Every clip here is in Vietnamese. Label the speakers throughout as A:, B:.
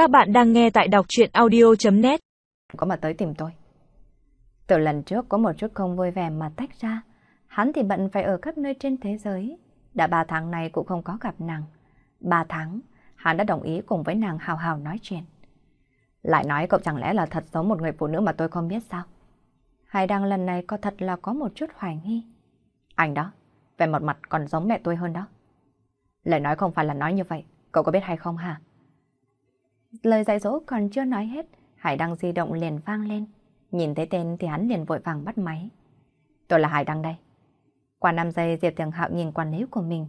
A: Các bạn đang nghe tại đọc chuyện audio.net
B: Có mà tới tìm tôi. Từ lần trước có một chút không vui vẻ mà tách ra, hắn thì bận phải ở khắp nơi trên thế giới. Đã ba tháng này cũng không có gặp nàng. Ba tháng, hắn đã đồng ý cùng với nàng hào hào nói chuyện. Lại nói cậu chẳng lẽ là thật giống một người phụ nữ mà tôi không biết sao? Hay Đăng lần này có thật là có một chút hoài nghi. Anh đó, về một mặt còn giống mẹ tôi hơn đó. Lời nói không phải là nói như vậy, cậu có biết hay không hả? Lời dạy dỗ còn chưa nói hết, Hải Đăng di động liền vang lên. Nhìn thấy tên thì hắn liền vội vàng bắt máy. Tôi là Hải Đăng đây. Qua 5 giây Diệp Thường Hạo nhìn quản lý của mình.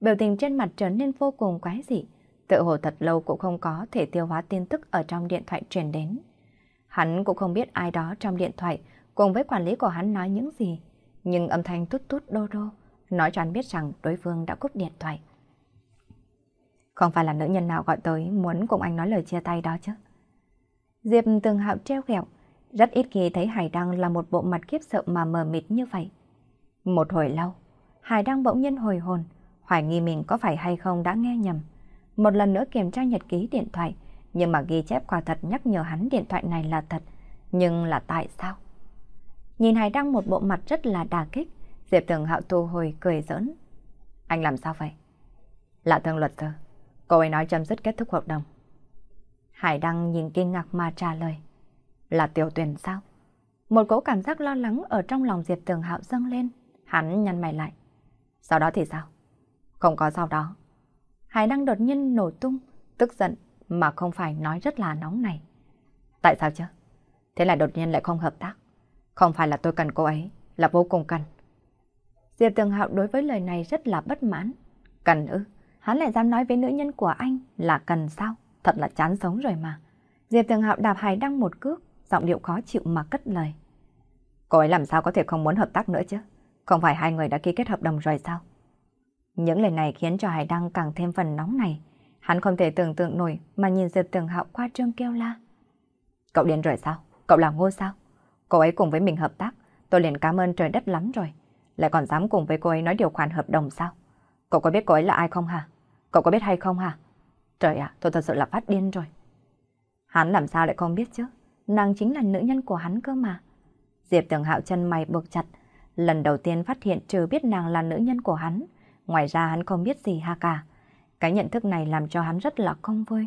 B: Biểu tình trên mặt trở nên vô cùng quái dị. Tự hồ thật lâu cũng không có thể tiêu hóa tin tức ở trong điện thoại truyền đến. Hắn cũng không biết ai đó trong điện thoại cùng với quản lý của hắn nói những gì. Nhưng âm thanh tút tút đô đô nói cho hắn biết rằng đối phương đã cúp điện thoại. Không phải là nữ nhân nào gọi tới muốn cùng anh nói lời chia tay đó chứ. Diệp Tường Hạo treo ghẹo, rất ít khi thấy Hải Đăng là một bộ mặt kiếp sợ mà mờ mịt như vậy. Một hồi lâu, Hải Đăng bỗng nhiên hồi hồn, hoài nghi mình có phải hay không đã nghe nhầm. Một lần nữa kiểm tra nhật ký điện thoại, nhưng mà ghi chép quả thật nhắc nhở hắn điện thoại này là thật. Nhưng là tại sao? Nhìn Hải Đăng một bộ mặt rất là đà kích, Diệp Tường Hạo thu hồi cười giỡn. Anh làm sao vậy? Là thương luật sư. Cô ấy nói chấm dứt kết thúc hợp đồng. Hải Đăng nhìn kinh ngạc mà trả lời. Là tiểu tuyển sao? Một cỗ cảm giác lo lắng ở trong lòng Diệp Tường Hạo dâng lên. Hắn nhăn mày lại. Sau đó thì sao? Không có sau đó. Hải Đăng đột nhiên nổ tung, tức giận mà không phải nói rất là nóng này. Tại sao chứ? Thế lại đột nhiên lại không hợp tác. Không phải là tôi cần cô ấy, là vô cùng cần. Diệp Tường Hạo đối với lời này rất là bất mãn. Cần ư? Hắn lại dám nói với nữ nhân của anh là cần sao? Thật là chán sống rồi mà. Diệp Tường Hạo đạp Hải Đăng một cước, giọng điệu khó chịu mà cất lời. Cô ấy làm sao có thể không muốn hợp tác nữa chứ? Không phải hai người đã ký kết hợp đồng rồi sao? Những lời này khiến cho Hải Đăng càng thêm phần nóng này. Hắn không thể tưởng tượng nổi mà nhìn Diệp Tường Hạo qua trương kêu la. Cậu điên rồi sao? Cậu là ngô sao? Cô ấy cùng với mình hợp tác, tôi liền cảm ơn trời đất lắm rồi. Lại còn dám cùng với cô ấy nói điều khoản hợp đồng sao? Cậu có biết cô ấy là ai không hả? Cậu có biết hay không hả? Trời ạ, tôi thật sự là phát điên rồi. Hắn làm sao lại không biết chứ? Nàng chính là nữ nhân của hắn cơ mà. Diệp Tường Hạo chân mày buộc chặt. Lần đầu tiên phát hiện trừ biết nàng là nữ nhân của hắn. Ngoài ra hắn không biết gì ha cả. Cái nhận thức này làm cho hắn rất là không vui.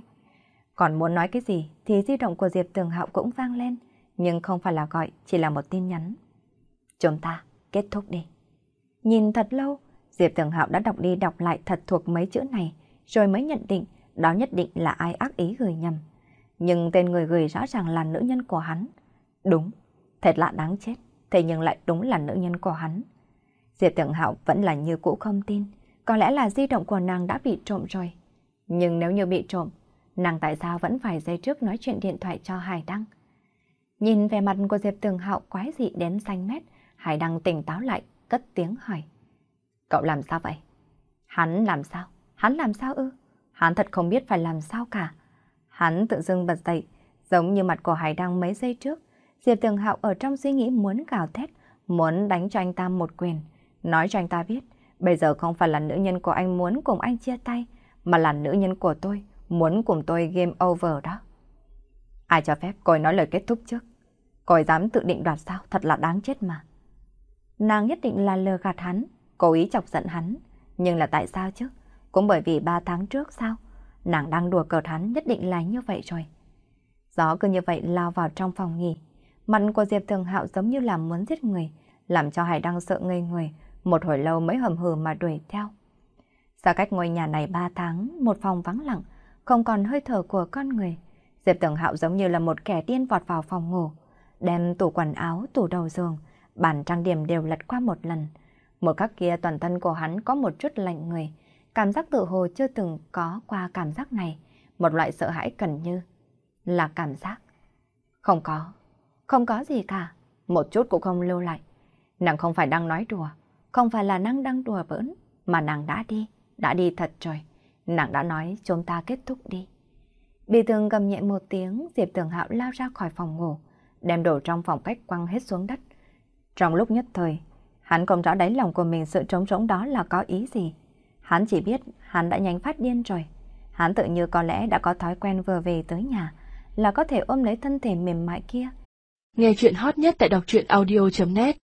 B: Còn muốn nói cái gì thì di động của Diệp Tường Hạo cũng vang lên. Nhưng không phải là gọi, chỉ là một tin nhắn. Chúng ta kết thúc đi. Nhìn thật lâu, Diệp Tường Hạo đã đọc đi đọc lại thật thuộc mấy chữ này, rồi mới nhận định đó nhất định là ai ác ý gửi nhầm. Nhưng tên người gửi rõ ràng là nữ nhân của hắn. Đúng, thật lạ đáng chết, thế nhưng lại đúng là nữ nhân của hắn. Diệp Tường Hạo vẫn là như cũ không tin, có lẽ là di động của nàng đã bị trộm rồi. Nhưng nếu như bị trộm, nàng tại sao vẫn phải dây trước nói chuyện điện thoại cho Hải Đăng? Nhìn về mặt của Diệp Tường Hạo quái dị đến xanh mét, Hải Đăng tỉnh táo lại, cất tiếng hỏi. Cậu làm sao vậy? Hắn làm sao? Hắn làm sao ư? Hắn thật không biết phải làm sao cả. Hắn tự dưng bật dậy, giống như mặt của Hải Đăng mấy giây trước. Diệp Tường Hạo ở trong suy nghĩ muốn gào thét, muốn đánh cho anh ta một quyền. Nói cho anh ta biết, bây giờ không phải là nữ nhân của anh muốn cùng anh chia tay, mà là nữ nhân của tôi, muốn cùng tôi game over đó. Ai cho phép cô ấy nói lời kết thúc trước? Cô ấy dám tự định đoạt sao? Thật là đáng chết mà. Nàng nhất định là lừa gạt hắn, cố ý chọc giận hắn. Nhưng là tại sao chứ? Cũng bởi vì ba tháng trước sao? Nàng đang đùa cợt hắn nhất định là như vậy rồi. Gió cứ như vậy lao vào trong phòng nghỉ. Mặt của Diệp Thường Hạo giống như là muốn giết người, làm cho Hải Đăng sợ ngây người, một hồi lâu mới hầm hừ mà đuổi theo. Xa cách ngôi nhà này ba tháng, một phòng vắng lặng, không còn hơi thở của con người. Diệp Tưởng Hạo giống như là một kẻ điên vọt vào phòng ngủ, đem tủ quần áo, tủ đầu giường, bàn trang điểm đều lật qua một lần. Một khắc kia toàn thân của hắn có một chút lạnh người, cảm giác tự hồ chưa từng có qua cảm giác này, một loại sợ hãi cần như là cảm giác. Không có, không có gì cả, một chút cũng không lưu lại. Nàng không phải đang nói đùa, không phải là nàng đang đùa bỡn, mà nàng đã đi, đã đi thật rồi. Nàng đã nói chúng ta kết thúc đi. Bị tường cầm nhẹ một tiếng, Diệp Tường Hạo lao ra khỏi phòng ngủ, đem đồ trong phòng cách quăng hết xuống đất. Trong lúc nhất thời, Hắn không rõ đáy lòng của mình sự trống rỗng đó là có ý gì. Hắn chỉ biết hắn đã nhanh phát điên rồi. Hắn tự như có lẽ đã có thói quen vừa về tới nhà, là có thể ôm lấy thân thể mềm mại kia.
C: Nghe chuyện hot nhất tại đọc truyện audio.net